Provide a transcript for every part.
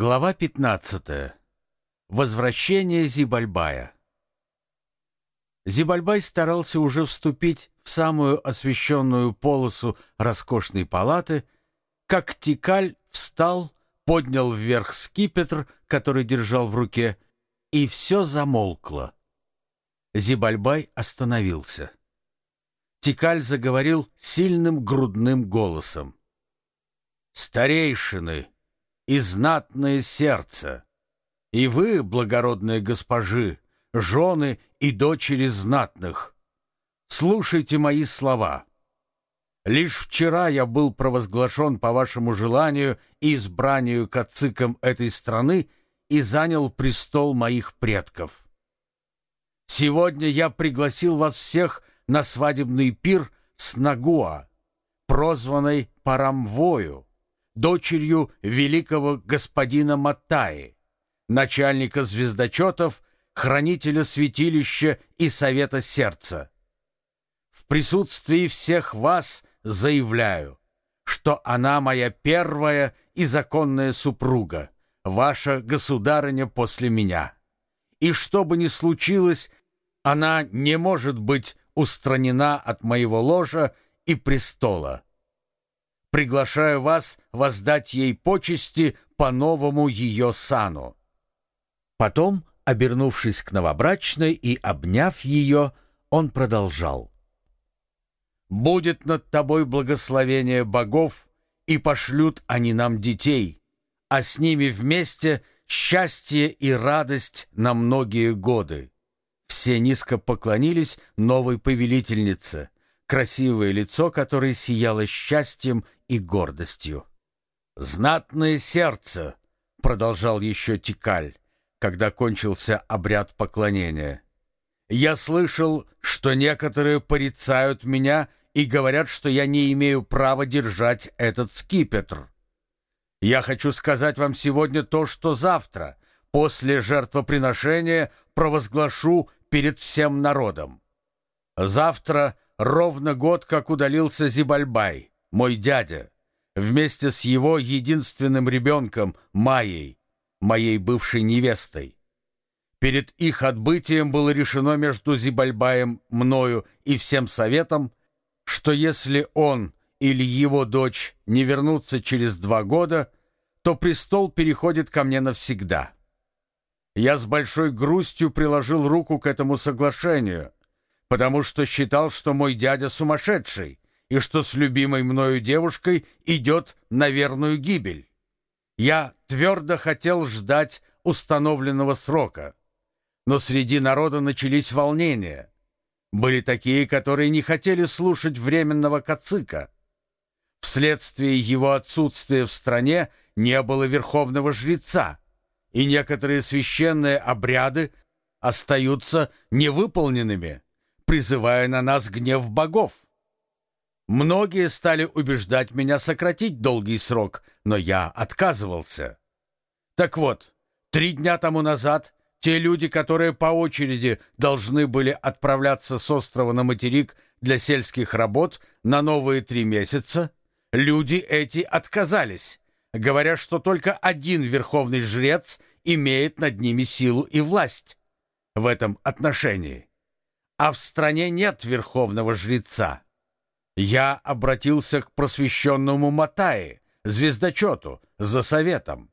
Глава 15. Возвращение Зибальбая. Зибальбай старался уже вступить в самую освещенную полосу роскошной палаты, как Тикаль встал, поднял вверх скипетр, который держал в руке, и все замолкло. Зибальбай остановился. Тикаль заговорил сильным грудным голосом. «Старейшины!» И знатное сердце. И вы, благородные госпожи, жены и дочери знатных, слушайте мои слова. Лишь вчера я был провозглашен по вашему желанию и избранию кациком этой страны и занял престол моих предков. Сегодня я пригласил вас всех на свадебный пир с Нагуа, прозванный Парамвою, дочерью великого господина Матаи, начальника звездочетов, хранителя святилища и совета сердца. В присутствии всех вас заявляю, что она моя первая и законная супруга, ваша государыня после меня. И что бы ни случилось, она не может быть устранена от моего ложа и престола приглашаю вас воздать ей почести по новому ее сану». Потом, обернувшись к новобрачной и обняв ее, он продолжал. «Будет над тобой благословение богов, и пошлют они нам детей, а с ними вместе счастье и радость на многие годы». Все низко поклонились новой повелительнице, красивое лицо которой сияло счастьем и гордостью. «Знатное сердце!» — продолжал еще Тикаль, когда кончился обряд поклонения. «Я слышал, что некоторые порицают меня и говорят, что я не имею права держать этот скипетр. Я хочу сказать вам сегодня то, что завтра, после жертвоприношения, провозглашу перед всем народом. Завтра ровно год, как удалился Зибальбай мой дядя, вместе с его единственным ребенком Майей, моей бывшей невестой. Перед их отбытием было решено между Зибальбаем, мною и всем советом, что если он или его дочь не вернутся через два года, то престол переходит ко мне навсегда. Я с большой грустью приложил руку к этому соглашению, потому что считал, что мой дядя сумасшедший, и что с любимой мною девушкой идет на верную гибель. Я твердо хотел ждать установленного срока. Но среди народа начались волнения. Были такие, которые не хотели слушать временного кацика. Вследствие его отсутствия в стране не было верховного жреца, и некоторые священные обряды остаются невыполненными, призывая на нас гнев богов. Многие стали убеждать меня сократить долгий срок, но я отказывался. Так вот, три дня тому назад те люди, которые по очереди должны были отправляться с острова на материк для сельских работ на новые три месяца, люди эти отказались, говоря, что только один верховный жрец имеет над ними силу и власть в этом отношении. А в стране нет верховного жреца. Я обратился к просвещенному Матае, звездочету, за советом.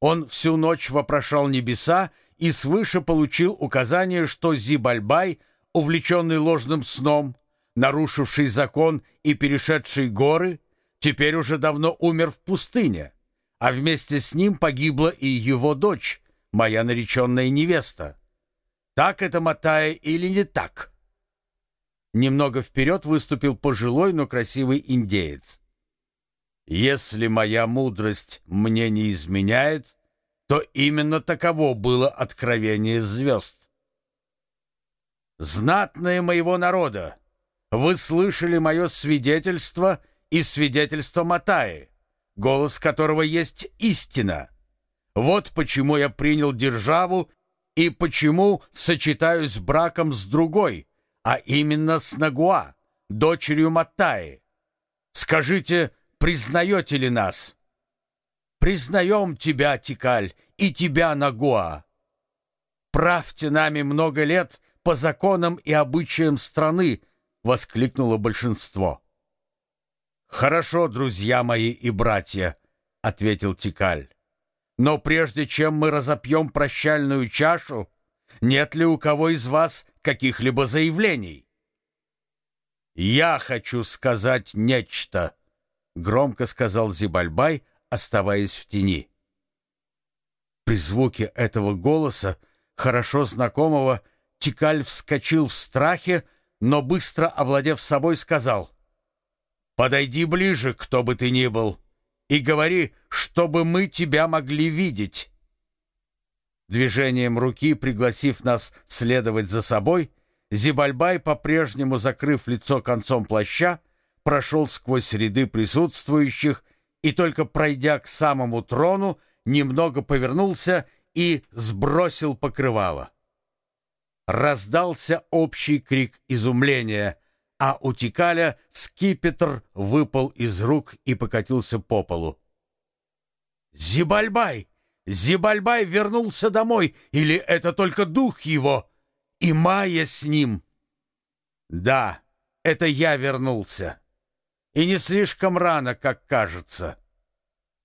Он всю ночь вопрошал небеса и свыше получил указание, что Зибальбай, увлеченный ложным сном, нарушивший закон и перешедший горы, теперь уже давно умер в пустыне, а вместе с ним погибла и его дочь, моя нареченная невеста. Так это Матая или не так?» Немного вперед выступил пожилой, но красивый индеец. «Если моя мудрость мне не изменяет, то именно таково было откровение звезд. Знатные моего народа, вы слышали мое свидетельство и свидетельство Матаи, голос которого есть истина. Вот почему я принял державу и почему сочетаюсь браком с другой, а именно с Нагуа, дочерью Маттаи. Скажите, признаете ли нас?» признаем тебя, Тикаль, и тебя, Нагуа. Правьте нами много лет по законам и обычаям страны, воскликнуло большинство. Хорошо, друзья мои и братья, ответил Тикаль. Но прежде чем мы разопьем прощальную чашу, нет ли у кого из вас каких-либо заявлений? Я хочу сказать нечто, громко сказал Зибальбай, оставаясь в тени. При звуке этого голоса, хорошо знакомого, Тикаль вскочил в страхе, но быстро овладев собой, сказал: "Подойди ближе, кто бы ты ни был, и говори, чтобы мы тебя могли видеть". Движением руки, пригласив нас следовать за собой, Зибальбай, по-прежнему закрыв лицо концом плаща, прошел сквозь ряды присутствующих и только пройдя к самому трону, немного повернулся и сбросил покрывало. Раздался общий крик изумления, а у Тикаля скипетр выпал из рук и покатился по полу. «Зибальбай! Зибальбай вернулся домой, или это только дух его, и Майя с ним?» «Да, это я вернулся, и не слишком рано, как кажется.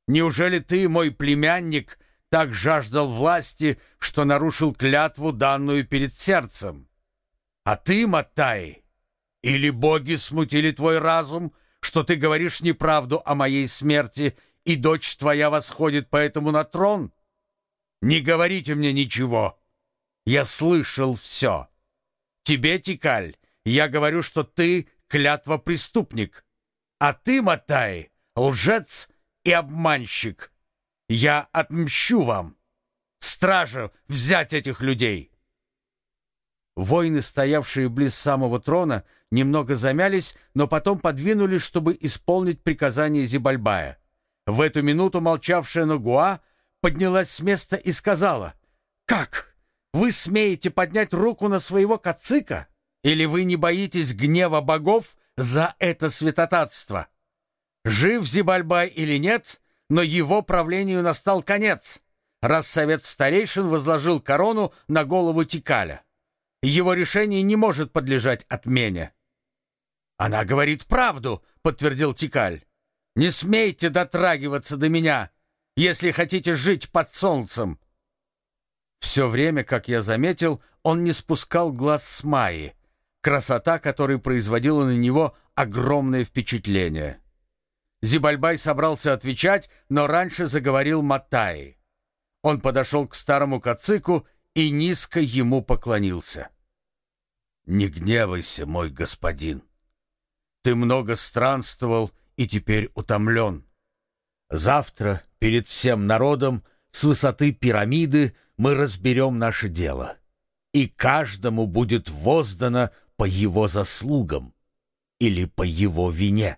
Неужели ты, мой племянник, так жаждал власти, что нарушил клятву, данную перед сердцем? А ты, Матай, или боги смутили твой разум, что ты говоришь неправду о моей смерти, и дочь твоя восходит поэтому на трон? Не говорите мне ничего. Я слышал все. Тебе, Тикаль, я говорю, что ты клятва преступник, а ты, Матай, лжец и обманщик. Я отмщу вам! Стража, взять этих людей!» Воины, стоявшие близ самого трона, немного замялись, но потом подвинулись, чтобы исполнить приказание Зибальбая. В эту минуту молчавшая Нагуа поднялась с места и сказала, «Как? Вы смеете поднять руку на своего кацика? Или вы не боитесь гнева богов за это святотатство? Жив Зибальбай или нет, но его правлению настал конец, раз совет старейшин возложил корону на голову Тикаля. Его решение не может подлежать отмене. Она говорит правду, подтвердил Тикаль. Не смейте дотрагиваться до меня, если хотите жить под солнцем. Все время, как я заметил, он не спускал глаз с Майи, красота которой производила на него огромное впечатление. Зибальбай собрался отвечать, но раньше заговорил Матай. Он подошел к старому кацику и низко ему поклонился. «Не гневайся, мой господин. Ты много странствовал и теперь утомлен. Завтра перед всем народом с высоты пирамиды мы разберем наше дело, и каждому будет воздано по его заслугам или по его вине».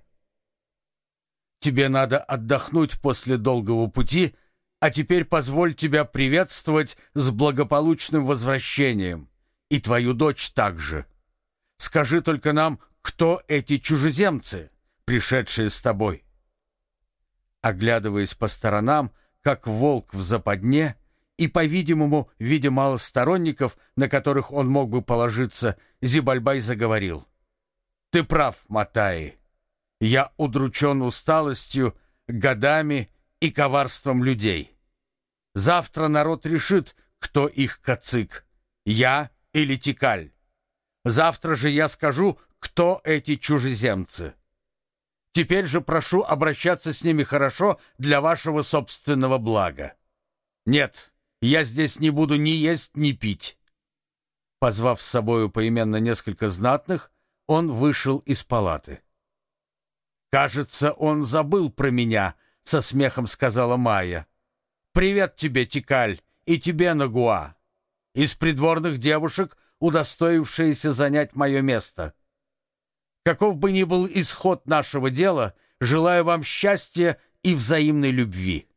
Тебе надо отдохнуть после долгого пути, а теперь позволь тебя приветствовать с благополучным возвращением, и твою дочь также. Скажи только нам, кто эти чужеземцы, пришедшие с тобой?» Оглядываясь по сторонам, как волк в западне, и, по-видимому, видя мало сторонников, на которых он мог бы положиться, Зибальбай заговорил. «Ты прав, Матаи. Я удручен усталостью, годами и коварством людей. Завтра народ решит, кто их кацик, я или Тикаль. Завтра же я скажу, кто эти чужеземцы. Теперь же прошу обращаться с ними хорошо для вашего собственного блага. Нет, я здесь не буду ни есть, ни пить. Позвав с собою поименно несколько знатных, он вышел из палаты. «Кажется, он забыл про меня», — со смехом сказала Майя. «Привет тебе, Тикаль, и тебе, Нагуа. Из придворных девушек, удостоившиеся занять мое место. Каков бы ни был исход нашего дела, желаю вам счастья и взаимной любви».